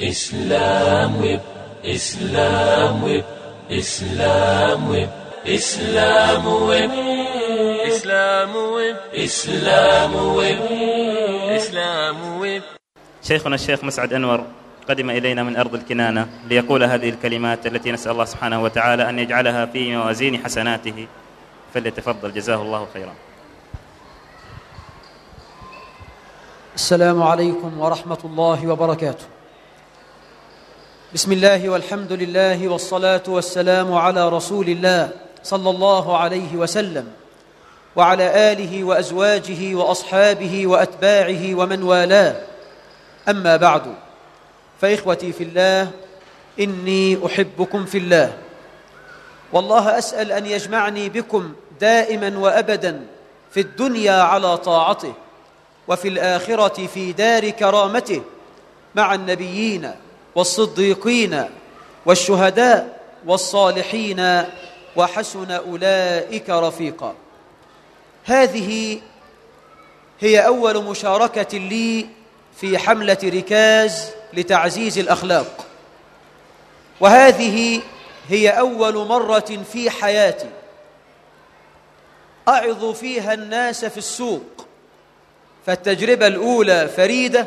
اسلام ويب اسلام ويب اسلام ويب اسلام ويب إسلام ويب اسلام ويب إسلام ويب شيخنا الشيخ مسعد أنور قدم إلينا من أرض الكنانة ليقول هذه الكلمات التي نسأل الله سبحانه وتعالى أن يجعلها في موازين حسناته فليتفضل جزاه الله خيرا. السلام عليكم ورحمة الله وبركاته. بسم الله والحمد لله والصلاة والسلام على رسول الله صلى الله عليه وسلم وعلى آله وأزواجه وأصحابه وأتباعه ومن والاه. أما بعد فإخوتي في الله إني أحبكم في الله. والله أسأل أن يجمعني بكم دائما وأبدا في الدنيا على طاعته وفي الآخرة في دار كرامته مع النبيين والصديقين والشهداء والصالحين وحسن أولئك رفيقا. هذه هي أول مشاركة لي في حملة ركاز لتعزيز الأخلاق. وهذه هي أول مرة في حياتي أعظ فيها الناس في السوق. فالتجربة الأولى فريدة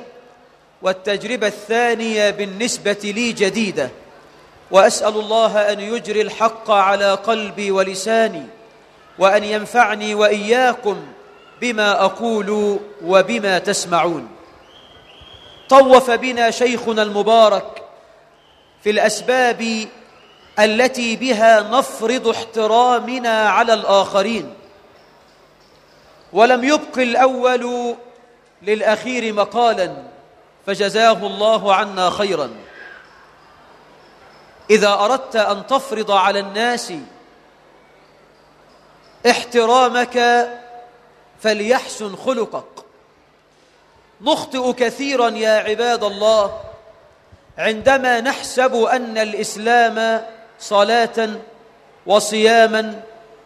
والتجربة الثانية بالنسبة لي جديدة وأسأل الله أن يجري الحق على قلبي ولساني وأن ينفعني وإياكم بما أقول وبما تسمعون. طوف بنا شيخنا المبارك في الأسباب التي بها نفرض احترامنا على الآخرين. ولم يبق الأول للأخير مقالا فجزاه الله عنا خيرا. إذا أردت أن تفرض على الناس احترامك فليحسن خلقك. نخطئ كثيرا يا عباد الله عندما نحسب أن الإسلام صلاة وصياما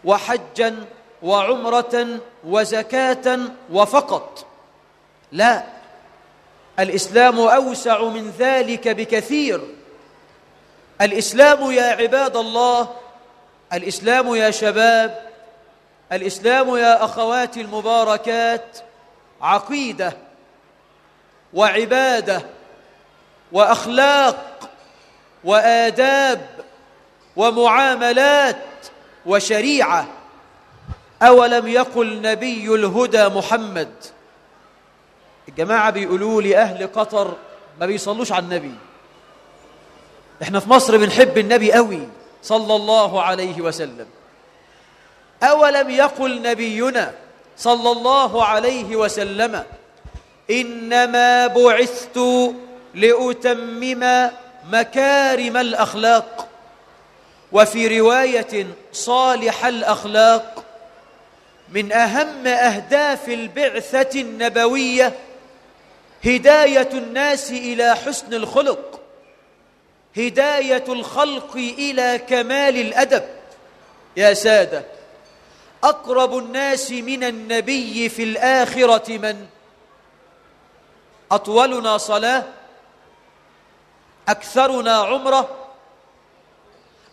وحجا وعمرة وزكاة وفقط. لا الإسلام أوسع من ذلك بكثير. الإسلام يا عباد الله الإسلام يا شباب الإسلام يا أخواتي المباركات عقيدة وعبادة وأخلاق وآداب ومعاملات وشريعة. أولم يقل نبي الهدى محمد؟ الجماعة بيقولوا لي أهل قطر ما بيصلوش على النبي. إحنا في مصر بنحب النبي قوي صلى الله عليه وسلم. أولم يقل نبينا صلى الله عليه وسلم إنما بعثت لأتمم مكارم الأخلاق. وفي رواية صالح الأخلاق من أهم أهداف البعثة النبوية هداية الناس إلى حسن الخلق هداية الخلق إلى كمال الأدب يا سادة أقرب الناس من النبي في الآخرة من؟ أطولنا صلاة أكثرنا عمرة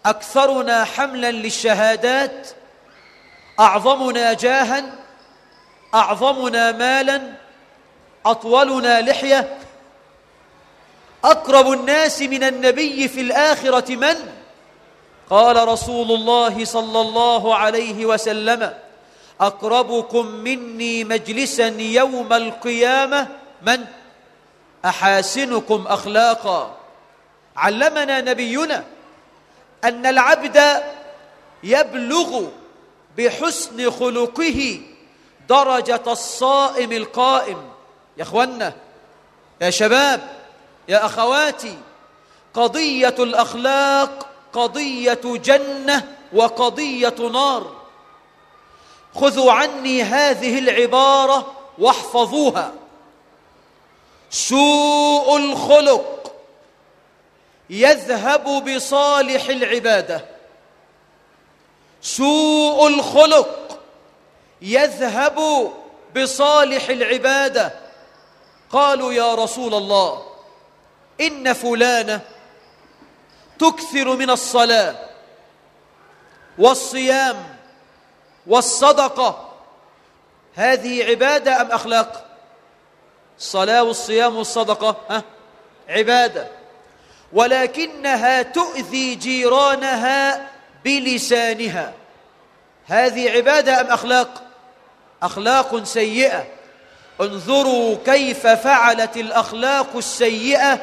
أكثرنا حملا للشهادات أعظمنا جاها أعظمنا مالا أطولنا لحية أقرب الناس من النبي في الآخرة من؟ قال رسول الله صلى الله عليه وسلم أقربكم مني مجلسا يوم القيامة من؟ أحاسنكم أخلاقا علمنا نبينا أن العبد يبلغ بحسن خلقه درجة الصائم القائم يا أخوانا يا شباب يا أخواتي قضية الأخلاق قضية جنة وقضية نار. خذوا عني هذه العبارة واحفظوها. سوء الخلق يذهب بصالح العبادة. سوء الخلق يذهب بصالح العبادة. قالوا يا رسول الله إن فلانة تكثر من الصلاة والصيام والصدقة. هذه عبادة أم أخلاق؟ الصلاة والصيام والصدقة ها؟ عبادة. ولكنها تؤذي جيرانها بلسانها. هذه عبادة أم أخلاق؟ أخلاق سيئة. انظروا كيف فعلت الأخلاق السيئة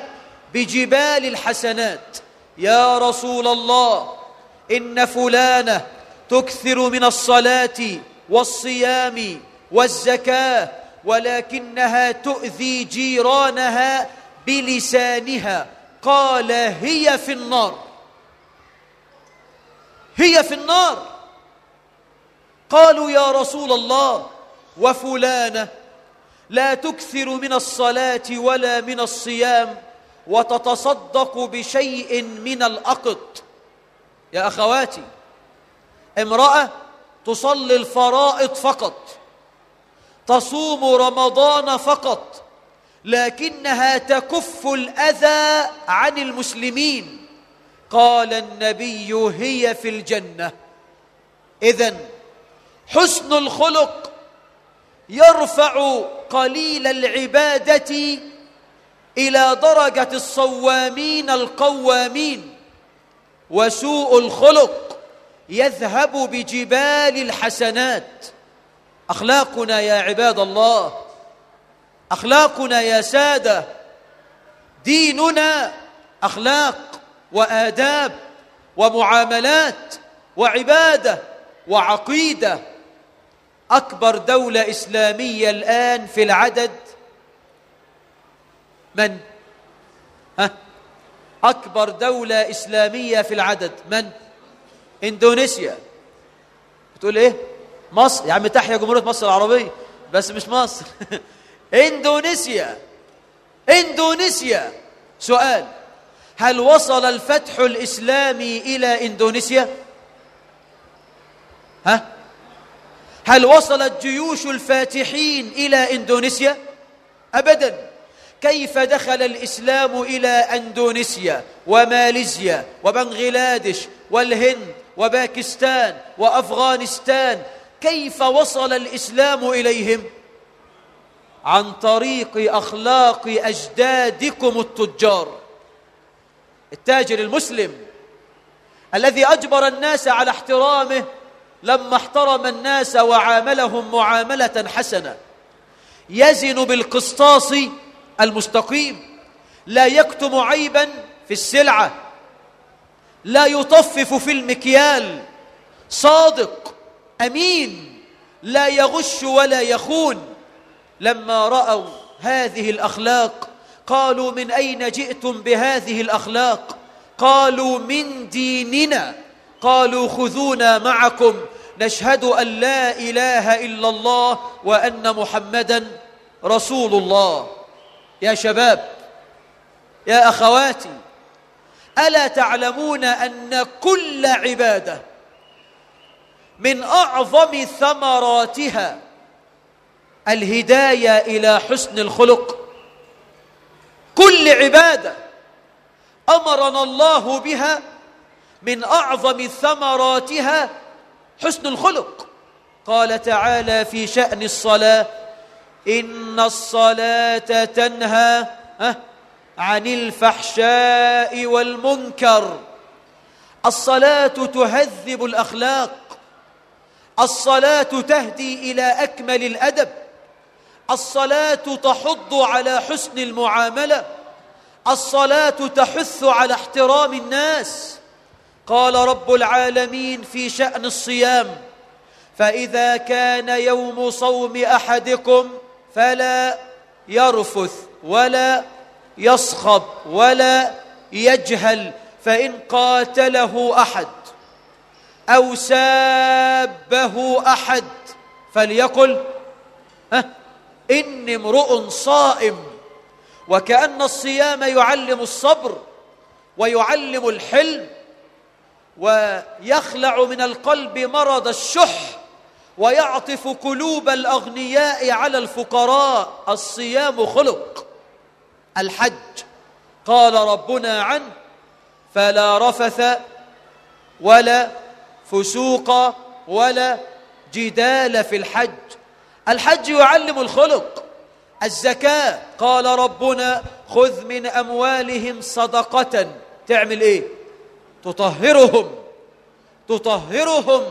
بجبال الحسنات. يا رسول الله إن فلانة تكثر من الصلاة والصيام والزكاة ولكنها تؤذي جيرانها بلسانها. قال هي في النار. هي في النار. قالوا يا رسول الله وفلانة لا تكثر من الصلاة ولا من الصيام وتتصدق بشيء من الأقط. يا أخواتي امرأة تصلي الفرائض فقط تصوم رمضان فقط لكنها تكف الأذى عن المسلمين. قال النبي هي في الجنة. إذن حسن الخلق يرفع قليل العبادة إلى درجة الصوامين القوامين وسوء الخلق يذهب بجبال الحسنات. أخلاقنا يا عباد الله أخلاقنا يا سادة ديننا أخلاق وآداب ومعاملات وعبادة وعقيدة أكبر دولة إسلامية الآن في العدد من؟ ها؟ أكبر دولة إسلامية في العدد من؟ إندونيسيا بتقول إيه؟ مصر يا عم تحيا جمهورية مصر العربية بس مش مصر إندونيسيا إندونيسيا سؤال هل وصل الفتح الإسلامي إلى إندونيسيا؟ ها؟ هل وصلت جيوش الفاتحين إلى إندونيسيا؟ أبداً كيف دخل الإسلام إلى أندونيسيا وماليزيا وبنغلاديش والهند وباكستان وأفغانستان كيف وصل الإسلام إليهم؟ عن طريق أخلاق أجدادكم التجار التاجر المسلم الذي أجبر الناس على احترامه لما احترم الناس وعاملهم معاملة حسنة. يزن بالقسطاس المستقيم. لا يكتم عيبا في السلعة. لا يطفف في المكيال. صادق أمين. لا يغش ولا يخون. لما رأوا هذه الأخلاق قالوا من أين جئتم بهذه الأخلاق؟ قالوا من ديننا. قالوا خذونا معكم. نشهد أن لا إله إلا الله وأن محمدا رسول الله. يا شباب يا أخواتي ألا تعلمون أن كل عبادة من أعظم ثمراتها الهداية إلى حسن الخلق؟ كل عبادة أمرنا الله بها من أعظم ثمراتها حسن الخلق. قال تعالى في شأن الصلاة إن الصلاة تنهى عن الفحشاء والمنكر. الصلاة تهذب الأخلاق. الصلاة تهدي إلى أكمل الأدب. الصلاة تحض على حسن المعاملة. الصلاة تحث على احترام الناس. قال رب العالمين في شأن الصيام فإذا كان يوم صوم أحدكم فلا يرفث ولا يصخب ولا يجهل فإن قاتله أحد أو سابه أحد فليقل ها إني امرؤ صائم وكأن الصيام يعلم الصبر ويعلم الحلم ويخلع من القلب مرض الشح ويعطف قلوب الأغنياء على الفقراء. الصيام خلق الحج قال ربنا عنه فلا رفث ولا فسوق ولا جدال في الحج. الحج يعلم الخلق الزكاة قال ربنا خذ من أموالهم صدقة. تعمل إيه؟ تطهرهم تطهرهم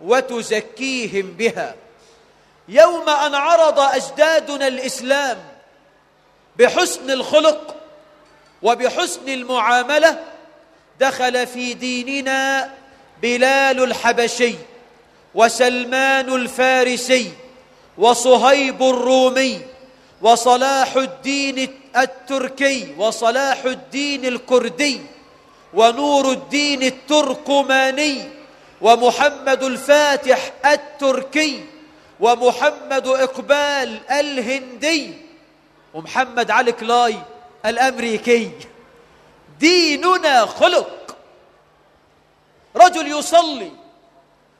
وتزكيهم بها. يوم أن عرض أجدادنا الإسلام بحسن الخلق وبحسن المعاملة دخل في ديننا بلال الحبشي وسلمان الفارسي وصهيب الرومي وصلاح الدين التركي وصلاح الدين الكردي ونور الدين التركماني ومحمد الفاتح التركي ومحمد إقبال الهندي ومحمد علي كلاي الأمريكي. ديننا خلق. رجل يصلي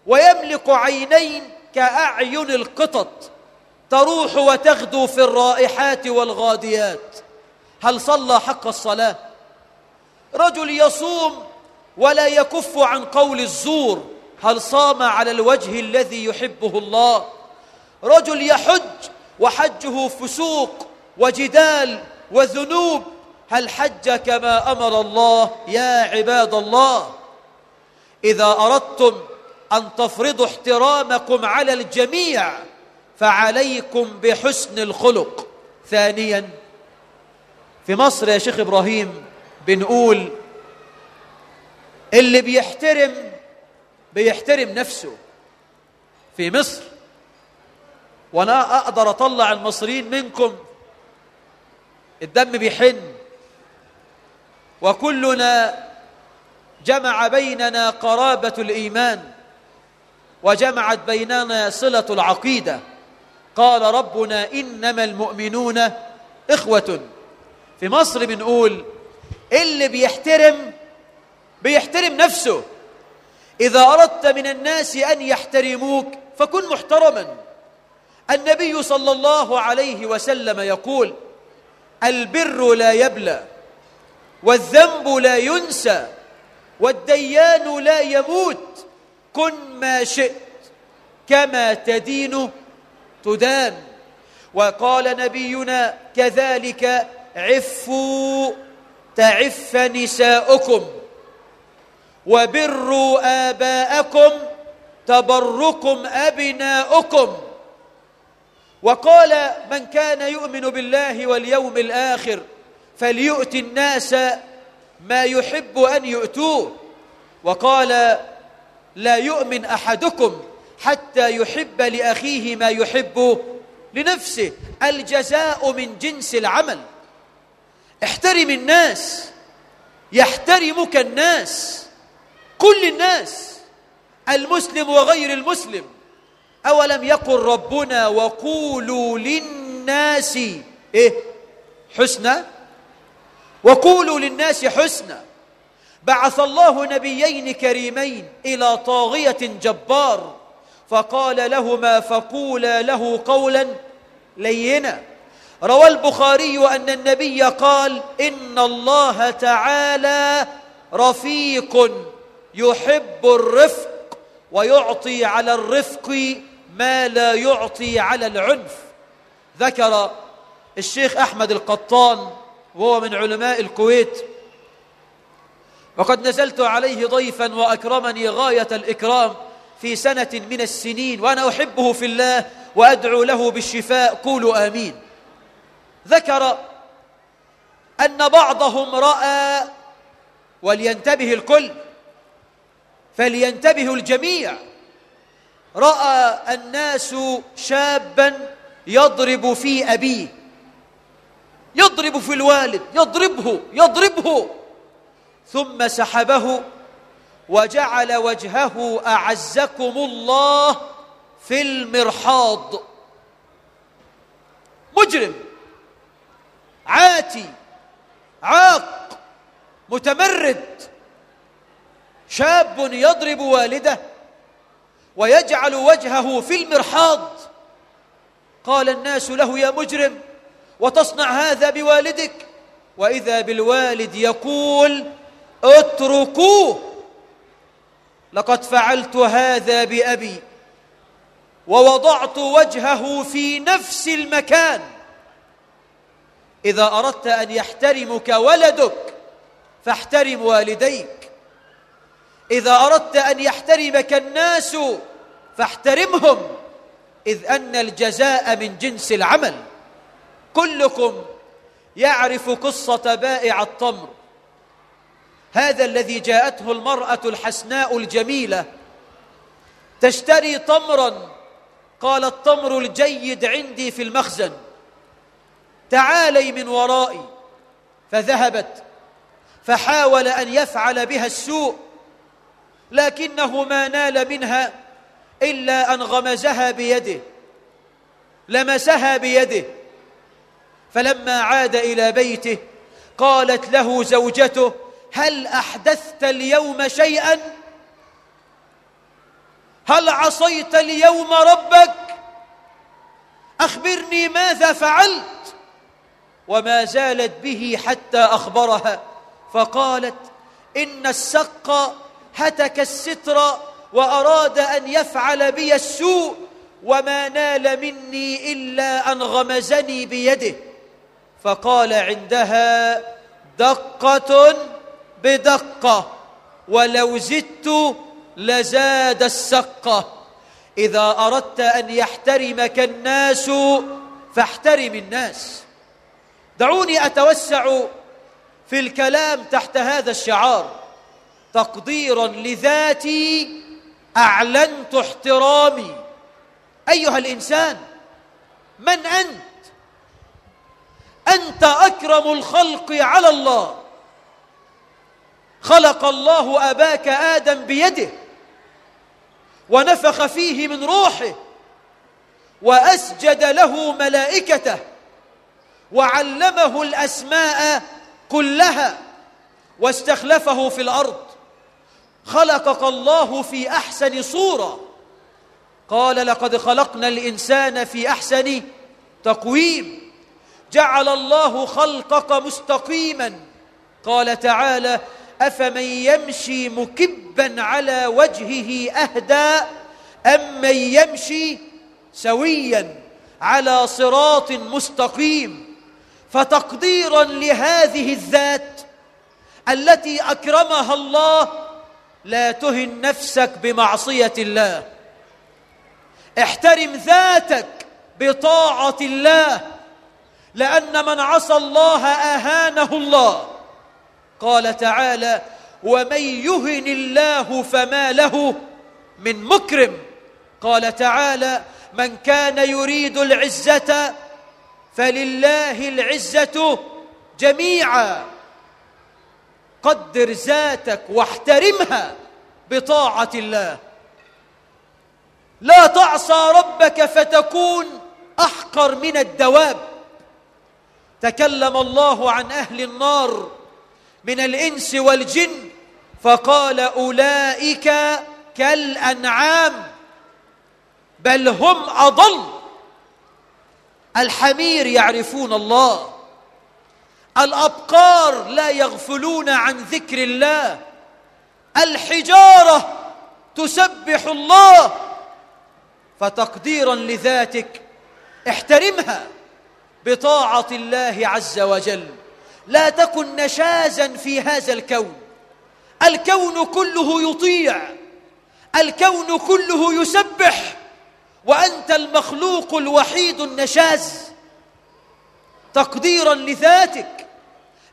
ويملك عينين كأعين القطط تروح وتغدو في الرائحات والغاديات. هل صلى حق الصلاة؟ رجل يصوم ولا يكف عن قول الزور هل صام على الوجه الذي يحبه الله؟ رجل يحج وحجه فسوق وجدال وذنوب هل حج كما أمر الله؟ يا عباد الله إذا أردتم أن تفرضوا احترامكم على الجميع فعليكم بحسن الخلق. ثانيا في مصر يا شيخ إبراهيم بنقول اللي بيحترم بيحترم نفسه في مصر وأنا أقدر أطلع المصريين منكم الدم بيحن وكلنا جمع بيننا قرابة الإيمان وجمعت بيننا صلة العقيدة. قال ربنا إنما المؤمنون إخوة. في مصر بنقول اللي بيحترم بيحترم نفسه. إذا أردت من الناس أن يحترموك فكن محترما. النبي صلى الله عليه وسلم يقول البر لا يبلى والذنب لا ينسى والديان لا يموت. كن ما شئت كما تدين تدان. وقال نبينا كذلك عفوا. تعف نساؤكم وبروا آباءكم تبركم أبناؤكم. وقال من كان يؤمن بالله واليوم الآخر فليؤت الناس ما يحب أن يؤتوه. وقال لا يؤمن أحدكم حتى يحب لأخيه ما يحب لنفسه. الجزاء من جنس العمل. احترم الناس يحترمك الناس كل الناس المسلم وغير المسلم. أولم يقل ربنا وقولوا للناس إيه؟ حسنى. وقولوا للناس حسنى. بعث الله نبيين كريمين إلى طاغية جبار فقال لهما فقولا له قولا لينا. روى البخاري أن النبي قال إن الله تعالى رفيق يحب الرفق ويعطي على الرفق ما لا يعطي على العنف. ذكر الشيخ أحمد القطان وهو من علماء الكويت وقد نزلت عليه ضيفا وأكرمني غاية الإكرام في سنة من السنين وأنا أحبه في الله وأدعو له بالشفاء قولوا آمين. ذكر أن بعضهم رأى ولينتبه الكل فلينتبه الجميع. رأى الناس شابا يضرب في أبيه يضرب في الوالد يضربه يضربه. ثم سحبه وجعل وجهه أعزكم الله في المرحاض. مجرم. عاتي عاق متمرد. شاب يضرب والده ويجعل وجهه في المرحاض. قال الناس له يا مجرم وتصنع هذا بوالدك؟ وإذا بالوالد يقول اتركوه. لقد فعلت هذا بأبي ووضعت وجهه في نفس المكان. إذا أردت أن يحترمك ولدك فاحترم والديك. إذا أردت أن يحترمك الناس فاحترمهم إذ أن الجزاء من جنس العمل. كلكم يعرف قصة بائع التمر. هذا الذي جاءته المرأة الحسناء الجميلة. تشتري تمرا قال التمر الجيد عندي في المخزن. تعالي من ورائي. فذهبت. فحاول أن يفعل بها السوء. لكنه ما نال منها إلا أن غمزها بيده. لمسها بيده. فلما عاد إلى بيته قالت له زوجته هل أحدثت اليوم شيئا؟ هل عصيت اليوم ربك؟ أخبرني ماذا فعلت؟ وما زالت به حتى أخبرها. فقالت إن السق هتك الستر وأراد أن يفعل بي السوء وما نال مني إلا أن غمزني بيده. فقال عندها دقة بدقة ولو زدت لزاد السقه إذا أردت أن يحترمك الناس فاحترم الناس. دعوني أتوسع في الكلام تحت هذا الشعار. تقديرا لذاتي أعلنت احترامي. أيها الإنسان من أنت؟ أنت أكرم الخلق على الله. خلق الله أباك آدم بيده ونفخ فيه من روحه وأسجد له ملائكته. وعلمه الأسماء كلها واستخلفه في الأرض. خلقك الله في أحسن صورة. قال لقد خلقنا الإنسان في أحسن تقويم. جعل الله خلقك مستقيما. قال تعالى أفمن يمشي مكبا على وجهه أهدى أم من يمشي سويا على صراط مستقيم. فتقديرا لهذه الذات التي أكرمها الله لا تهن نفسك بمعصية الله. احترم ذاتك بطاعة الله لأن من عصى الله آهانه الله. قال تعالى ومن يهن الله فما له من مكرم قال تعالى من كان يريد العزة فلله العزة جميعا. قدر ذاتك واحترمها بطاعة الله. لا تعصى ربك فتكون أحقر من الدواب. تكلم الله عن أهل النار من الإنس والجن فقال أولئك كالأنعام بل هم أضل. الحمير يعرفون الله. الأبقار لا يغفلون عن ذكر الله. الحجارة تسبح الله. فتقديرا لذاتك احترمها بطاعة الله عز وجل. لا تكن نشازا في هذا الكون. الكون كله يطيع. الكون كله يسبح. وأنت المخلوق الوحيد النشاز. تقديرا لذاتك.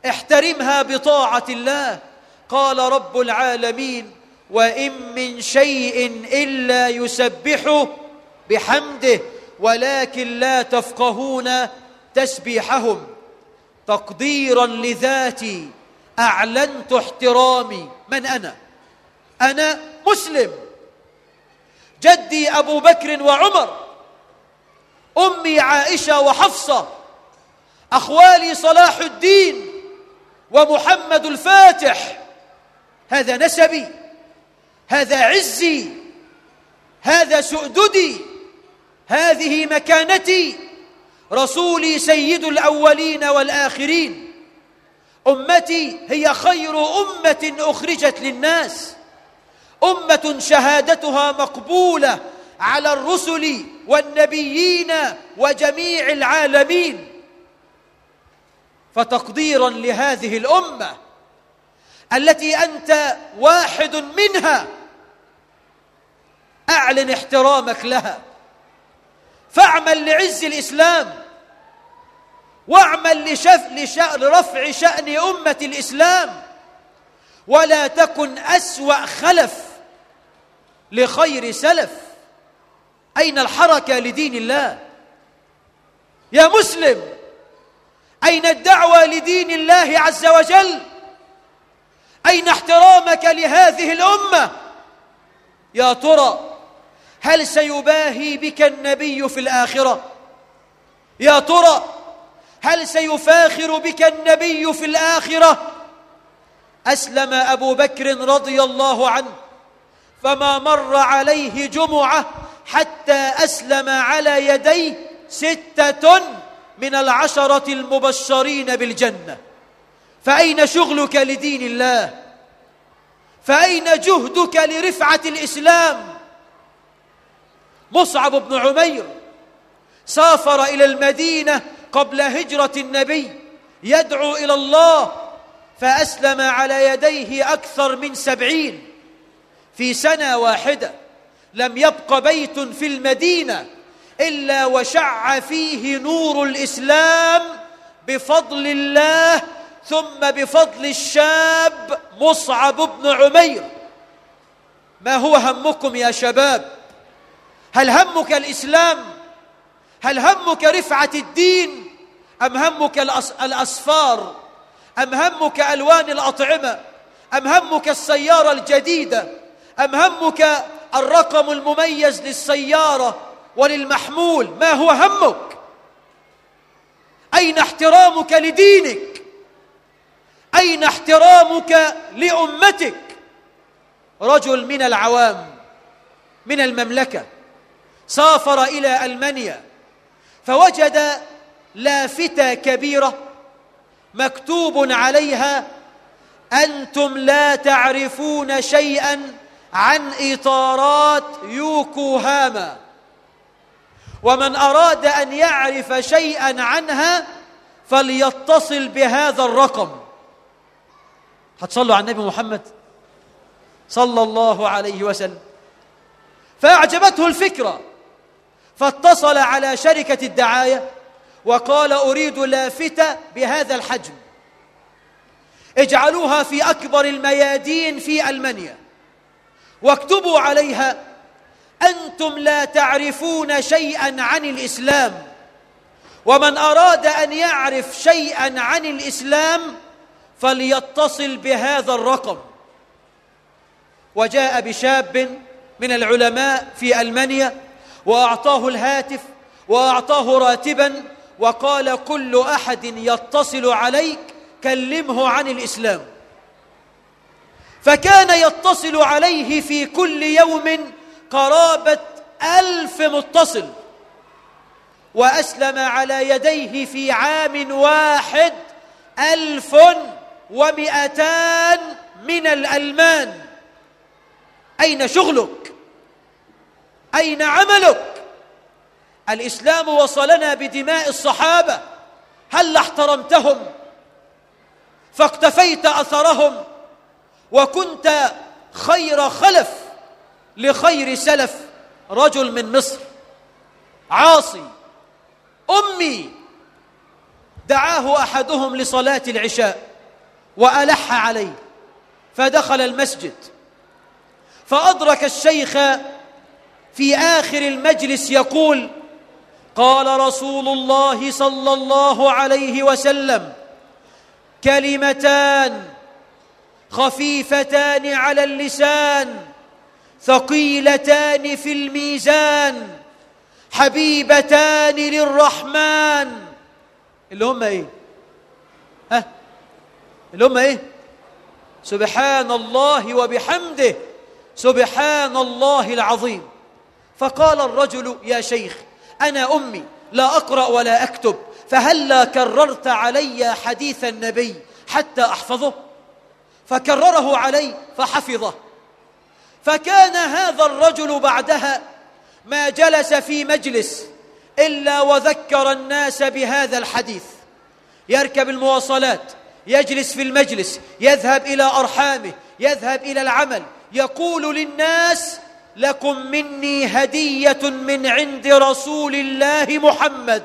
احترمها بطاعة الله. قال رب العالمين وإن من شيء إلا يسبح بحمده ولكن لا تفقهون تسبيحهم. تقديرا لذاتي أعلنت احترامي. من أنا؟ أنا مسلم. جدي أبو بكر وعمر أمي عائشة وحفصة أخوالي صلاح الدين ومحمد الفاتح هذا نسبي هذا عزي هذا سؤددي هذه مكانتي رسولي سيد الأولين والآخرين أمتي هي خير أمة أخرجت للناس. أمة شهادتها مقبولة على الرسل والنبيين وجميع العالمين. فتقديرا لهذه الأمة التي أنت واحد منها أعلن احترامك لها. فاعمل لعز الإسلام واعمل لشف لش... لرفع شأن أمة الإسلام. ولا تكن أسوأ خلف لخير سلف. أين الحركة لدين الله؟ يا مسلم أين الدعوة لدين الله عز وجل؟ أين احترامك لهذه الأمة؟ يا ترى هل سيباهي بك النبي في الآخرة؟ يا ترى هل سيفاخر بك النبي في الآخرة؟ أسلم أبو بكر رضي الله عنه. فما مر عليه جمعة حتى أسلم على يديه ستة من العشرة المبشرين بالجنة. فأين شغلك لدين الله؟ فأين جهدك لرفعة الإسلام؟ مصعب بن عمير سافر إلى المدينة قبل هجرة النبي يدعو إلى الله فأسلم على يديه أكثر من سبعين. في سنة واحدة لم يبق بيت في المدينة إلا وشع فيه نور الإسلام بفضل الله ثم بفضل الشاب مصعب بن عمير. ما هو همكم يا شباب؟ هل همك الإسلام؟ هل همك رفعة الدين؟ أم همك الأصفار؟ أم همك ألوان الأطعمة؟ أم همك السيارة الجديدة؟ أم همك الرقم المميز للسيارة وللمحمول؟ ما هو همك؟ أين احترامك لدينك؟ أين احترامك لأمتك؟ رجل من العوام من المملكة سافر إلى ألمانيا فوجد لافتة كبيرة مكتوب عليها أنتم لا تعرفون شيئا عن إطارات يوكوهاما. ومن أراد أن يعرف شيئا عنها فليتصل بهذا الرقم. هتصلوا على النبي محمد صلى الله عليه وسلم. فأعجبته الفكرة. فاتصل على شركة الدعاية وقال أريد لافتة بهذا الحجم. اجعلوها في أكبر الميادين في ألمانيا. واكتبوا عليها. أنتم لا تعرفون شيئا عن الإسلام. ومن أراد أن يعرف شيئا عن الإسلام فليتصل بهذا الرقم. وجاء بشاب من العلماء في ألمانيا وأعطاه الهاتف وأعطاه راتبا وقال كل أحد يتصل عليك كلمه عن الإسلام. فكان يتصل عليه في كل يوم قرابة ألف متصل وأسلم على يديه في عام واحد ألف ومئتان من الألمان. أين شغلك؟ أين عملك؟ الإسلام وصلنا بدماء الصحابة هل احترمتهم؟ فاقتفيت أثرهم؟ وكنت خير خلف لخير سلف رجل من مصر. عاصي. أمي. دعاه أحدهم لصلاة العشاء وألح عليه. فدخل المسجد. فأدرك الشيخ في آخر المجلس يقول قال رسول الله صلى الله عليه وسلم كلمتان خفيفتان على اللسان ثقيلتان في الميزان حبيبتان للرحمن. اللي هم إيه؟ ها؟ اللي هم إيه؟ سبحان الله وبحمده سبحان الله العظيم. فقال الرجل يا شيخ أنا أمي لا أقرأ ولا أكتب فهلا كررت علي حديث النبي حتى أحفظه؟ فكرره علي فحفظه. فكان هذا الرجل بعدها ما جلس في مجلس إلا وذكر الناس بهذا الحديث. يركب المواصلات يجلس في المجلس يذهب إلى أرحامه يذهب إلى العمل يقول للناس لكم مني هدية من عند رسول الله محمد.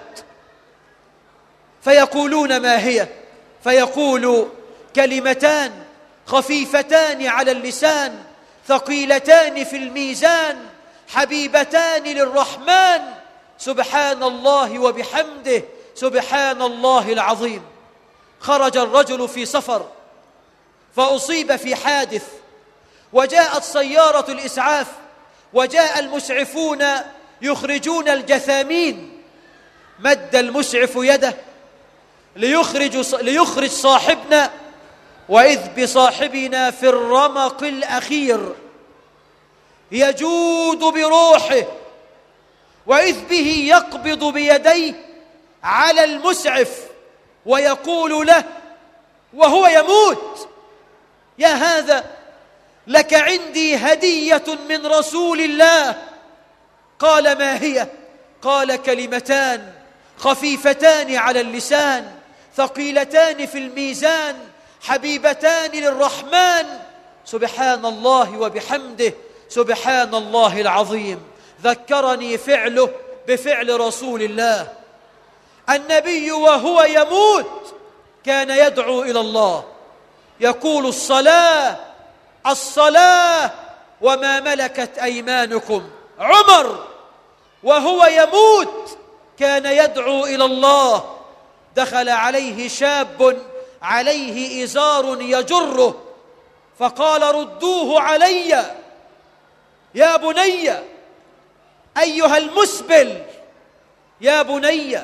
فيقولون ما هي؟ فيقول كلمتان خفيفتان على اللسان ثقيلتان في الميزان حبيبتان للرحمن. سبحان الله وبحمده سبحان الله العظيم. خرج الرجل في سفر فأصيب في حادث. وجاءت سيارة الإسعاف وجاء المسعفون يخرجون الجثامين. مد المسعف يده ليخرج, ليخرج صاحبنا وإذ بصاحبنا في الرمق الأخير يجود بروحه وإذ به يقبض بيديه على المسعف ويقول له وهو يموت يا هذا لك عندي هدية من رسول الله قال ما هي قال كلمتان خفيفتان على اللسان ثقيلتان في الميزان حبيبتان للرحمن. سبحان الله وبحمده. سبحان الله العظيم. ذكرني فعله بفعل رسول الله. النبي وهو يموت كان يدعو إلى الله. يقول الصلاة الصلاة وما ملكت أيمانكم. عمر وهو يموت كان يدعو إلى الله. دخل عليه شاب عليه إزار يجره فقال ردوه علي يا بني أيها المسبل يا بني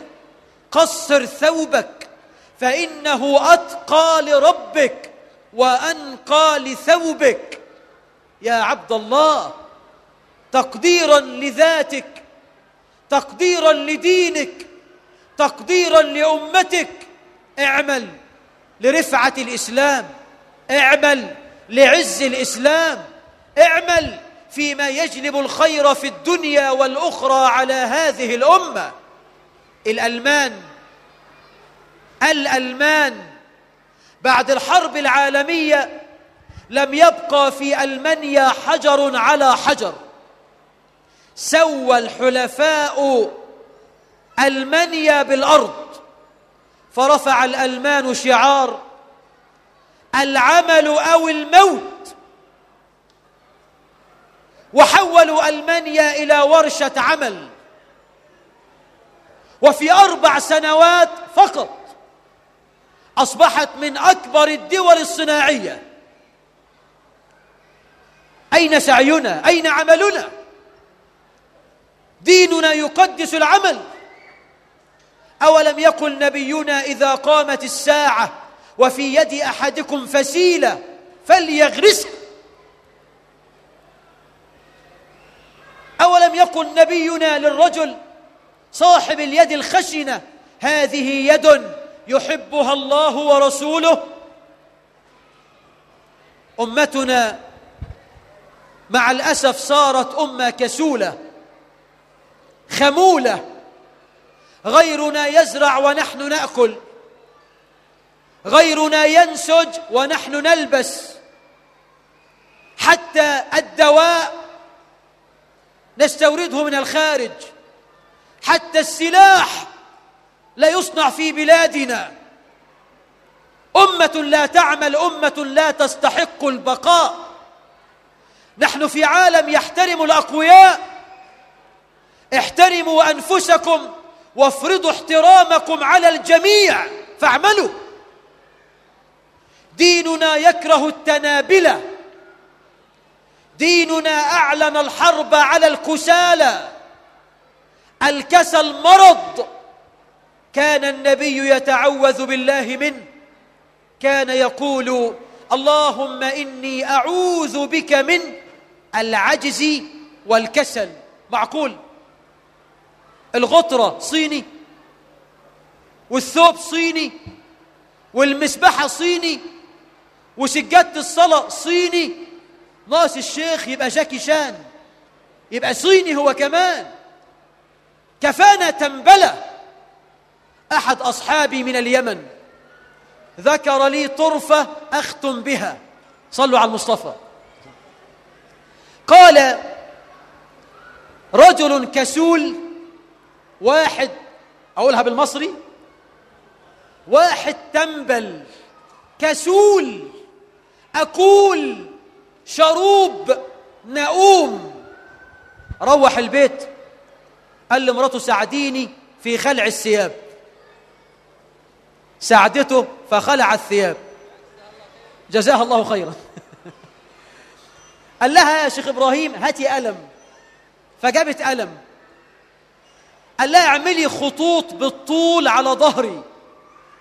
قصر ثوبك فإنه أتقى لربك وأنقى لثوبك. يا عبد الله تقديرا لذاتك تقديرا لدينك تقديرا لأمتك اعمل. لرفعة الإسلام. اعمل لعز الإسلام. اعمل فيما يجلب الخير في الدنيا والأخرى على هذه الأمة. الألمان الألمان بعد الحرب العالمية لم يبقى في ألمانيا حجر على حجر. سوى الحلفاء ألمانيا بالأرض. فرفع الألمان شعار العمل أو الموت وحولوا ألمانيا إلى ورشة عمل وفي أربع سنوات فقط أصبحت من أكبر الدول الصناعية أين سعينا؟ أين عملنا؟ ديننا يقدس العمل أولم يقل نبينا إذا قامت الساعة وفي يد أحدكم فسيلة فليغرسها أولم يقل نبينا للرجل صاحب اليد الخشنة هذه يد يحبها الله ورسوله؟ أمتنا مع الأسف صارت أمة كسولة خمولة غيرنا يزرع ونحن نأكل. غيرنا ينسج ونحن نلبس. حتى الدواء نستورده من الخارج. حتى السلاح لا يصنع في بلادنا. أمة لا تعمل أمة لا تستحق البقاء. نحن في عالم يحترم الأقوياء. احترموا أنفسكم. وافرضوا احترامكم على الجميع فاعملوا. ديننا يكره التنابلة. ديننا أعلن الحرب على الكسالى. الكسل مرض كان النبي يتعوذ بالله منه. كان يقول اللهم إني أعوذ بك من العجز والكسل. معقول؟ الغطرة صيني والثوب صيني والمسبحة صيني وسجادة الصلاة صيني. ناقص الشيخ يبقى جاكي شان يبقى صيني هو كمان. كفانا تنبلة أحد أصحابي من اليمن ذكر لي طرفة أختم بها. صلوا على المصطفى. قال رجل كسول واحد أقولها بالمصري واحد تنبل كسول أكول شروب نؤوم. روح البيت قال لمراته ساعديني في خلع الثياب. ساعدته فخلع الثياب. جزاها الله خيرا. قال لها يا شيخ إبراهيم هاتي قلم. فجابت قلم. قال لها اعملي خطوط بالطول على ظهري.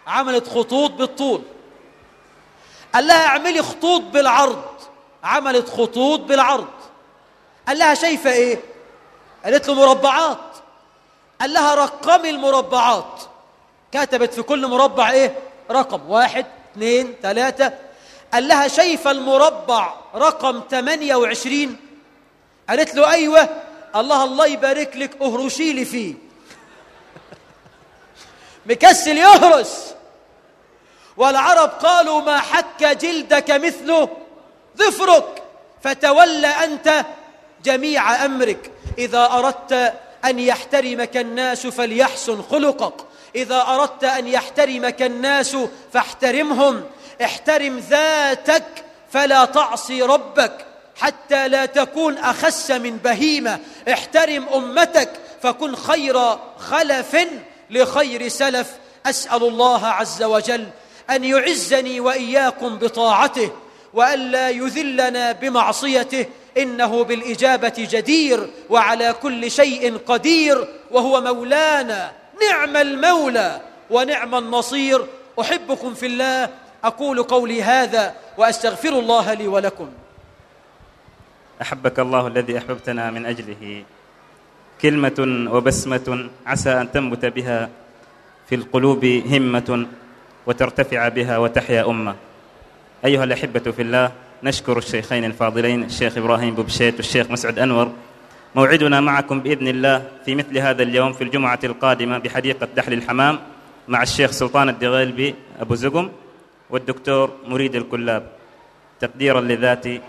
عملت خطوط بالطول. قال لها اعملي خطوط بالعرض. عملت خطوط بالعرض. قال لها شايفة إيه؟ قالت له مربعات. قال لها رقمي المربعات. كتبت في كل مربع إيه؟ رقم. واحد اثنين ثلاثة. قال لها شايفة المربع رقم 28 قالت له أيوة. الله الله يبارك لك أهرشي لي فيه. مكسل يهرس. والعرب قالوا ما حك جلدك مثله؟ ظفرك. فتولى أنت جميع أمرك. إذا أردت أن يحترمك الناس فليحسن خلقك. إذا أردت أن يحترمك الناس فاحترمهم. احترم ذاتك فلا تعصي ربك. حتى لا تكون أخس من بهيمة. احترم أمتك فكن خير خلف لخير سلف أسأل الله عز وجل أن يعزني وإياكم بطاعته وألا يذلنا بمعصيته إنه بالإجابة جدير وعلى كل شيء قدير وهو مولانا نعم المولى ونعم النصير. أحبكم في الله أقول قولي هذا وأستغفر الله لي ولكم. أحبك الله الذي أحببتنا من أجله. كلمة وبسمة عسى أن تنبت بها في القلوب همة وترتفع بها وتحيا أمة. أيها الأحبة في الله نشكر الشيخين الفاضلين الشيخ إبراهيم بوبشيت والشيخ مسعود أنور. موعدنا معكم بإذن الله في مثل هذا اليوم في الجمعة القادمة بحديقة دحل الحمام مع الشيخ سلطان الدغيلبي أبو زقم والدكتور مريد الكلاب. تقديرا لذاتي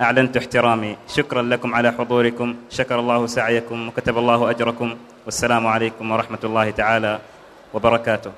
أعلنت احترامي. شكرا لكم على حضوركم. شكر الله سعيكم وكتب الله أجركم. والسلام عليكم ورحمة الله تعالى وبركاته.